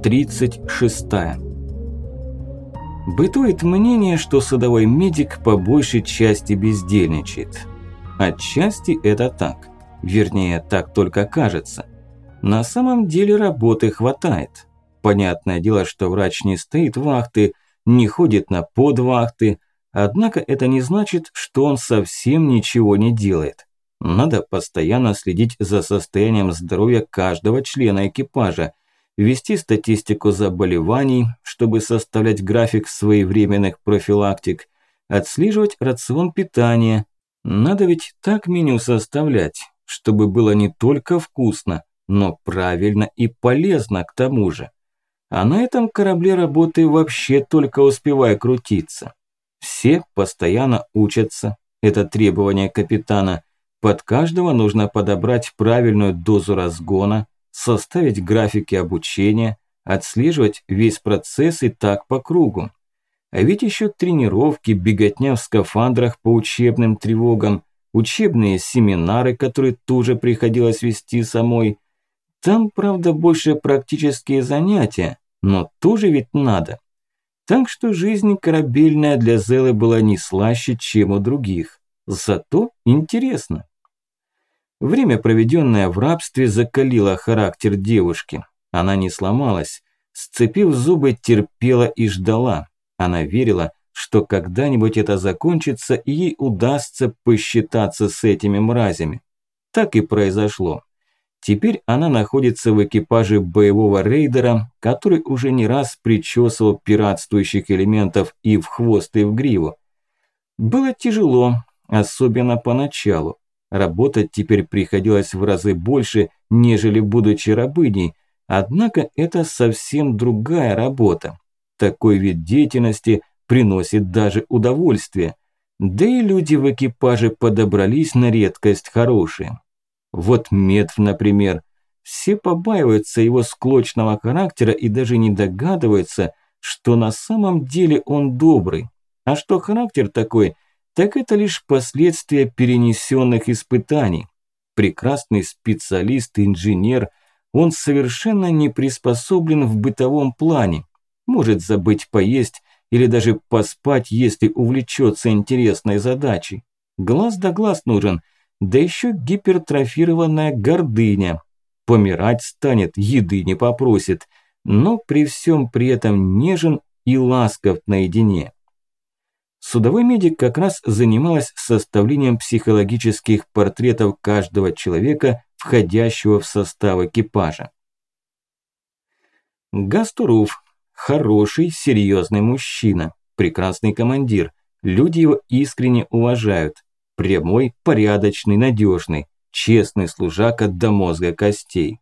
Глава 36. Бытует мнение, что садовой медик по большей части бездельничает. Отчасти это так. Вернее, так только кажется. На самом деле работы хватает. Понятное дело, что врач не стоит вахты, не ходит на подвахты, однако это не значит, что он совсем ничего не делает. Надо постоянно следить за состоянием здоровья каждого члена экипажа, вести статистику заболеваний, чтобы составлять график своевременных профилактик, отслеживать рацион питания. Надо ведь так меню составлять, чтобы было не только вкусно, но правильно и полезно к тому же. А на этом корабле работы вообще только успевай крутиться. Все постоянно учатся, это требование капитана – под каждого нужно подобрать правильную дозу разгона, составить графики обучения, отслеживать весь процесс и так по кругу. А ведь еще тренировки, беготня в скафандрах по учебным тревогам, учебные семинары, которые тоже приходилось вести самой. Там, правда, больше практические занятия, но тоже ведь надо. Так что жизнь корабельная для Зелы была не слаще, чем у других. Зато интересно. Время, проведенное в рабстве, закалило характер девушки. Она не сломалась. Сцепив зубы, терпела и ждала. Она верила, что когда-нибудь это закончится и ей удастся посчитаться с этими мразями. Так и произошло. Теперь она находится в экипаже боевого рейдера, который уже не раз причесывал пиратствующих элементов и в хвост, и в гриву. Было тяжело, особенно поначалу. Работать теперь приходилось в разы больше, нежели будучи рабыней, однако это совсем другая работа. Такой вид деятельности приносит даже удовольствие. Да и люди в экипаже подобрались на редкость хорошие. Вот Медв, например. Все побаиваются его склочного характера и даже не догадываются, что на самом деле он добрый. А что характер такой – так это лишь последствия перенесенных испытаний. Прекрасный специалист, инженер, он совершенно не приспособлен в бытовом плане. Может забыть поесть или даже поспать, если увлечется интересной задачей. Глаз да глаз нужен, да еще гипертрофированная гордыня. Помирать станет, еды не попросит, но при всем при этом нежен и ласков наедине. Судовой медик как раз занималась составлением психологических портретов каждого человека, входящего в состав экипажа. Гастуруф – хороший, серьезный мужчина, прекрасный командир, люди его искренне уважают, прямой, порядочный, надежный, честный служака до мозга костей.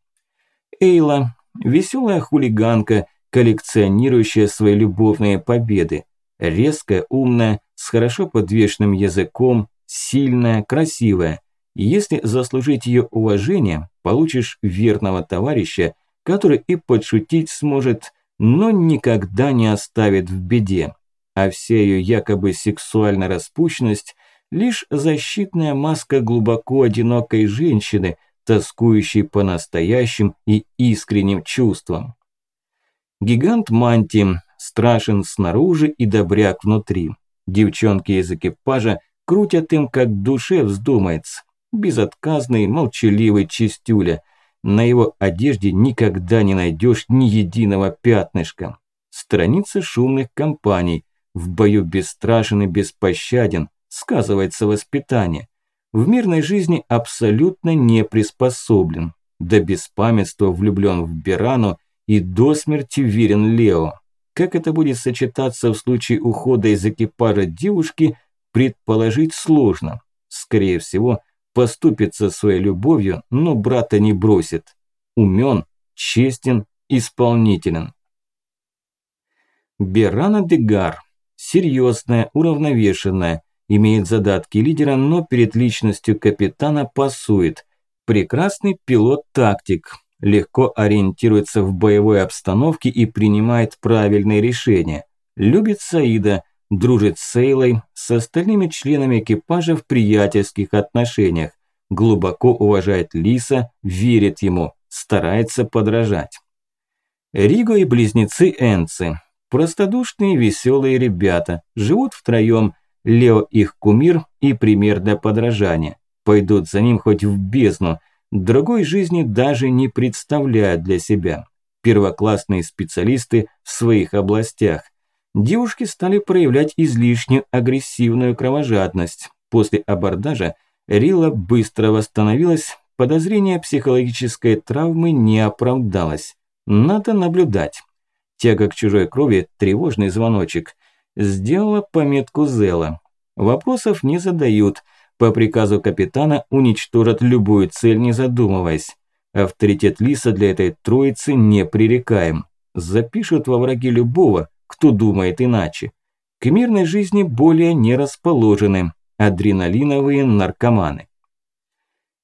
Эйла – веселая хулиганка, коллекционирующая свои любовные победы, Резкая, умная, с хорошо подвешенным языком, сильная, красивая. если заслужить ее уважение, получишь верного товарища, который и подшутить сможет, но никогда не оставит в беде. А вся ее якобы сексуальная распущенность – лишь защитная маска глубоко одинокой женщины, тоскующей по настоящим и искренним чувствам. Гигант Манти страшен снаружи и добряк внутри. Девчонки из экипажа крутят им, как душе вздумается. Безотказный, молчаливый чистюля. На его одежде никогда не найдешь ни единого пятнышка. Страницы шумных компаний. В бою бесстрашен и беспощаден. Сказывается воспитание. В мирной жизни абсолютно не приспособлен. До беспамятства влюблен в Бирану и до смерти верен Лео. Как это будет сочетаться в случае ухода из экипажа девушки, предположить сложно. Скорее всего, поступится своей любовью, но брата не бросит. Умен, честен, исполнителен. Берана Дегар. Серьезная, уравновешенная, имеет задатки лидера, но перед личностью капитана пасует. Прекрасный пилот-тактик, легко ориентируется в боевой обстановке и принимает правильные решения. Любит Саида, дружит с Сейлой, с остальными членами экипажа в приятельских отношениях, глубоко уважает Лиса, верит ему, старается подражать. Риго и близнецы Энцы. Простодушные веселые ребята. Живут втроем. Лео их кумир и пример для подражания. Пойдут за ним хоть в бездну. Другой жизни даже не представляют для себя. Первоклассные специалисты в своих областях. Девушки стали проявлять излишнюю агрессивную кровожадность. После абордажа Рила быстро восстановилась, подозрение психологической травмы не оправдалось. Надо наблюдать. Тяга к чужой крови – тревожный звоночек. Сделала пометку Зела. Вопросов не задают. По приказу капитана уничтожат любую цель, не задумываясь. Авторитет Лиса для этой троицы непререкаем. Запишут во враги любого, кто думает иначе. К мирной жизни более не расположены адреналиновые наркоманы.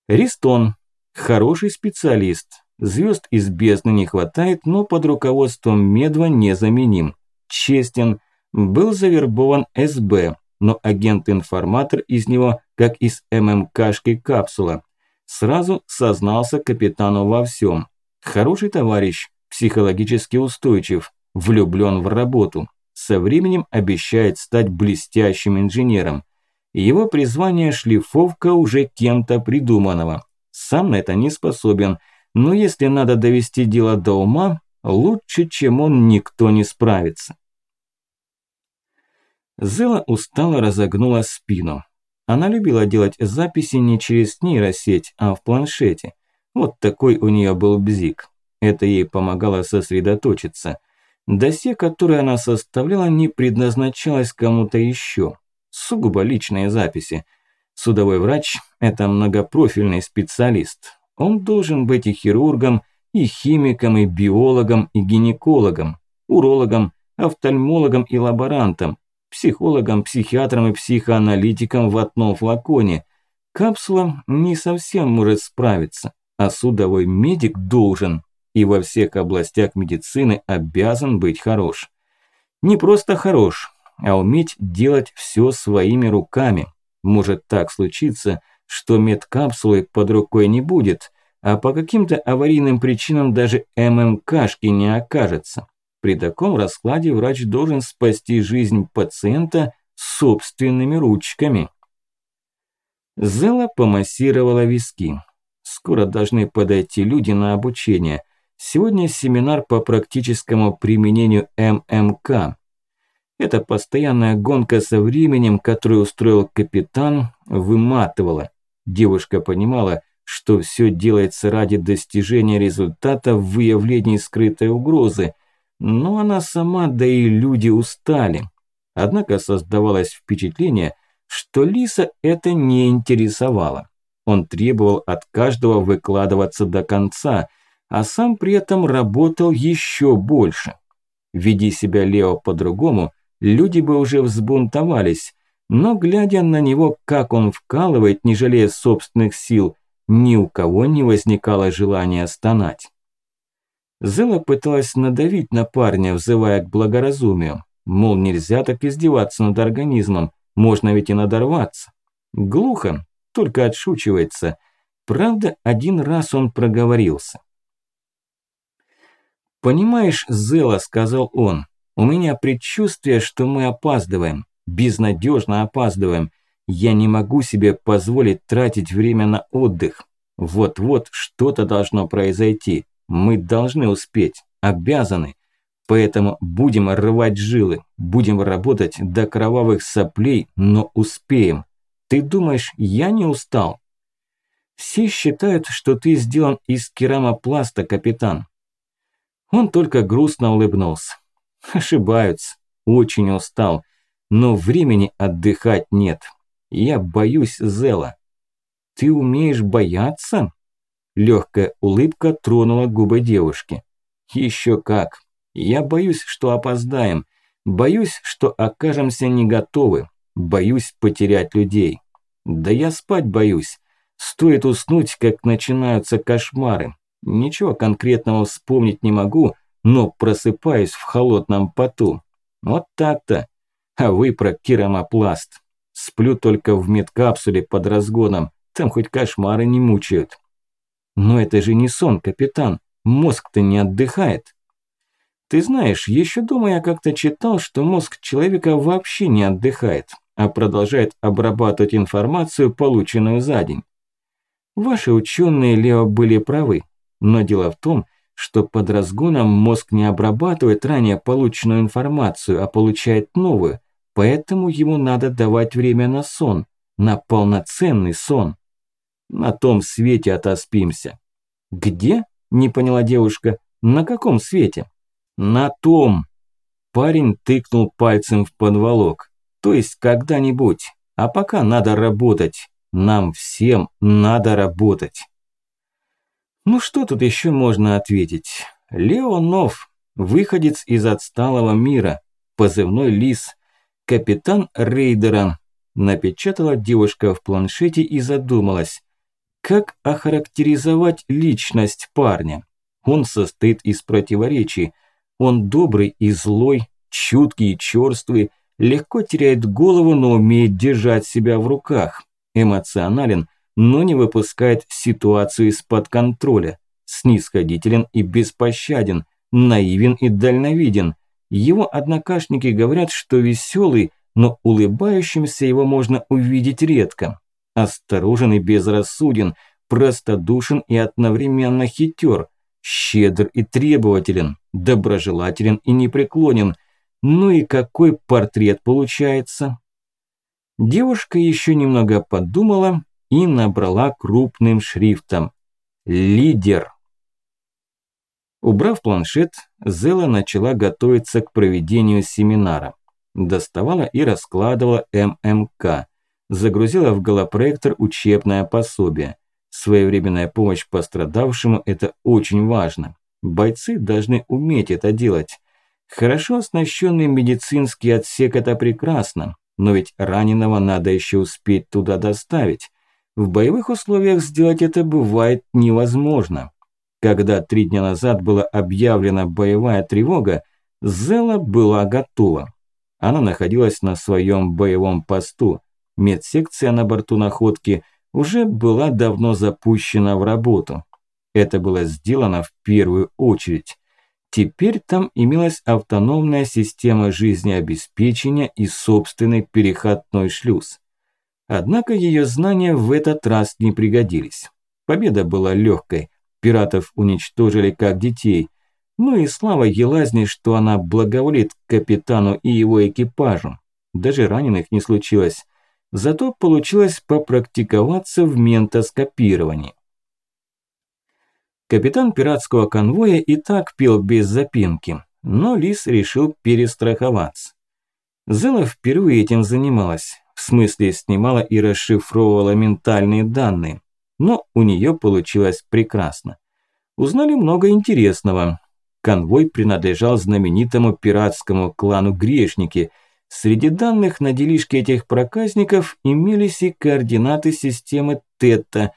Ристон – хороший специалист. Звезд из бездны не хватает, но под руководством Медва незаменим. Честен, был завербован СБ, но агент-информатор из него, как из ММКшки капсула. Сразу сознался капитану во всем. Хороший товарищ, психологически устойчив, влюблен в работу. Со временем обещает стать блестящим инженером. Его призвание – шлифовка уже кем-то придуманного. Сам на это не способен, но если надо довести дело до ума, лучше, чем он, никто не справится. Зела устало разогнула спину. Она любила делать записи не через нейросеть, а в планшете. Вот такой у нее был бзик. Это ей помогало сосредоточиться. Досье, которое она составляла, не предназначалось кому-то еще. Сугубо личные записи. Судовой врач – это многопрофильный специалист. Он должен быть и хирургом, и химиком, и биологом, и гинекологом, урологом, офтальмологом и лаборантом, психологом, психиатром и психоаналитиком в одном флаконе. Капсула не совсем может справиться, а судовой медик должен и во всех областях медицины обязан быть хорош. Не просто хорош, а уметь делать все своими руками. Может так случиться, что медкапсулы под рукой не будет, а по каким-то аварийным причинам даже ММКшки не окажется. При таком раскладе врач должен спасти жизнь пациента собственными ручками. Зела помассировала виски. Скоро должны подойти люди на обучение – Сегодня семинар по практическому применению ММК. Эта постоянная гонка со временем, которую устроил капитан, выматывала. Девушка понимала, что все делается ради достижения результата в выявлении скрытой угрозы, но она сама, да и люди устали. Однако создавалось впечатление, что Лиса это не интересовало. Он требовал от каждого выкладываться до конца – а сам при этом работал еще больше. Веди себя Лео по-другому, люди бы уже взбунтовались, но глядя на него, как он вкалывает, не жалея собственных сил, ни у кого не возникало желания стонать. Зела пыталась надавить на парня, взывая к благоразумию. Мол, нельзя так издеваться над организмом, можно ведь и надорваться. Глухо, только отшучивается. Правда, один раз он проговорился. «Понимаешь, Зела», – сказал он, – «у меня предчувствие, что мы опаздываем, безнадежно опаздываем. Я не могу себе позволить тратить время на отдых. Вот-вот что-то должно произойти. Мы должны успеть, обязаны. Поэтому будем рвать жилы, будем работать до кровавых соплей, но успеем. Ты думаешь, я не устал?» «Все считают, что ты сделан из керамопласта, капитан. Он только грустно улыбнулся. Ошибаются. Очень устал. Но времени отдыхать нет. Я боюсь Зела. Ты умеешь бояться? Легкая улыбка тронула губы девушки. Еще как. Я боюсь, что опоздаем. Боюсь, что окажемся не готовы. Боюсь потерять людей. Да я спать боюсь. Стоит уснуть, как начинаются кошмары. Ничего конкретного вспомнить не могу, но просыпаюсь в холодном поту. Вот так-то. А вы про керамопласт. Сплю только в медкапсуле под разгоном. Там хоть кошмары не мучают. Но это же не сон, капитан. Мозг-то не отдыхает. Ты знаешь, еще дома я как-то читал, что мозг человека вообще не отдыхает, а продолжает обрабатывать информацию, полученную за день. Ваши ученые, Лео, были правы, но дело в том, что под разгоном мозг не обрабатывает ранее полученную информацию, а получает новую, поэтому ему надо давать время на сон, на полноценный сон. На том свете отоспимся. Где? Не поняла девушка. На каком свете? На том. Парень тыкнул пальцем в подволок. То есть когда-нибудь. А пока надо работать. Нам всем надо работать. Ну что тут еще можно ответить? Леонов, выходец из отсталого мира, позывной Лис, капитан рейдера, напечатала девушка в планшете и задумалась, как охарактеризовать личность парня. Он состоит из противоречий. Он добрый и злой, чуткий и чёрствый, легко теряет голову, но умеет держать себя в руках, эмоционален, но не выпускает ситуацию из-под контроля, снисходителен и беспощаден, наивен и дальновиден. Его однокашники говорят, что веселый, но улыбающимся его можно увидеть редко. Осторожен и безрассуден, простодушен и одновременно хитер, щедр и требователен, доброжелателен и непреклонен. Ну и какой портрет получается? Девушка еще немного подумала и набрала крупным шрифтом «Лидер». Убрав планшет, Зела начала готовиться к проведению семинара. Доставала и раскладывала ММК. Загрузила в голопроектор учебное пособие. Своевременная помощь пострадавшему – это очень важно. Бойцы должны уметь это делать. Хорошо оснащенный медицинский отсек – это прекрасно, но ведь раненого надо еще успеть туда доставить. В боевых условиях сделать это бывает невозможно. Когда три дня назад была объявлена боевая тревога, Зела была готова. Она находилась на своем боевом посту. Медсекция на борту находки уже была давно запущена в работу. Это было сделано в первую очередь. Теперь там имелась автономная система жизнеобеспечения и собственный переходной шлюз. Однако ее знания в этот раз не пригодились. Победа была легкой, пиратов уничтожили как детей. Ну и слава Елазни, что она благоволит капитану и его экипажу. Даже раненых не случилось. Зато получилось попрактиковаться в ментоскопировании. Капитан пиратского конвоя и так пил без запинки, но Лис решил перестраховаться. Зела впервые этим занималась, в смысле снимала и расшифровывала ментальные данные, но у нее получилось прекрасно. Узнали много интересного. Конвой принадлежал знаменитому пиратскому клану Грешники. Среди данных на делишке этих проказников имелись и координаты системы Тета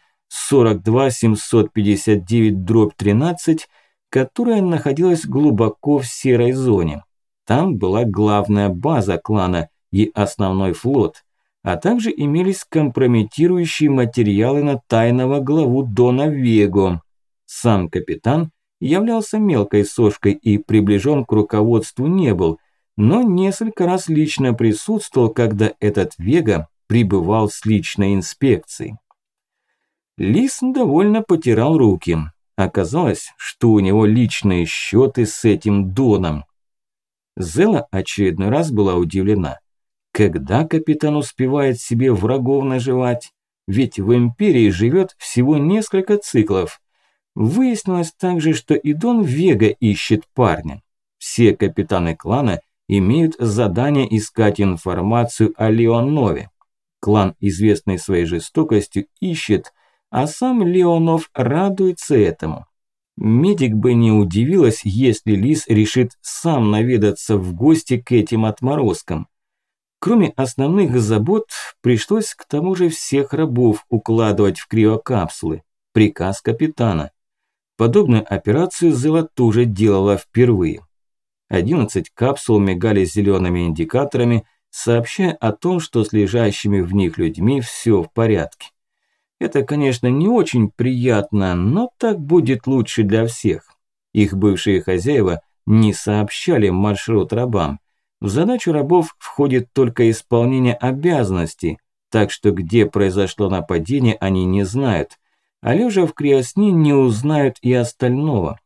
42759-13, которая находилась глубоко в серой зоне. Там была главная база клана и основной флот а также имелись компрометирующие материалы на тайного главу Дона Вего. Сам капитан являлся мелкой сошкой и приближен к руководству не был, но несколько раз лично присутствовал, когда этот Вега прибывал с личной инспекцией. Лис довольно потирал руки. Оказалось, что у него личные счеты с этим Доном. Зела очередной раз была удивлена. Когда капитан успевает себе врагов наживать? Ведь в Империи живет всего несколько циклов. Выяснилось также, что и Дон Вега ищет парня. Все капитаны клана имеют задание искать информацию о Леонове. Клан, известный своей жестокостью, ищет, а сам Леонов радуется этому. Медик бы не удивилась, если Лис решит сам наведаться в гости к этим отморозкам. Кроме основных забот, пришлось к тому же всех рабов укладывать в криокапсулы. Приказ капитана. Подобную операцию Зела тоже делала впервые. 11 капсул мигали зелеными индикаторами, сообщая о том, что с лежащими в них людьми все в порядке. Это, конечно, не очень приятно, но так будет лучше для всех. Их бывшие хозяева не сообщали маршрут рабам. В задачу рабов входит только исполнение обязанностей, так что где произошло нападение, они не знают. А лежа в криосне не узнают и остального.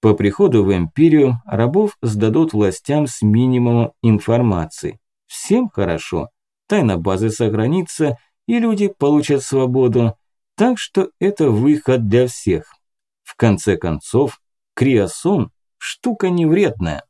По приходу в империю рабов сдадут властям с минимумом информации. Всем хорошо. Тайна базы сохранится, и люди получат свободу. Так что это выход для всех. В конце концов, криосон – штука невредная.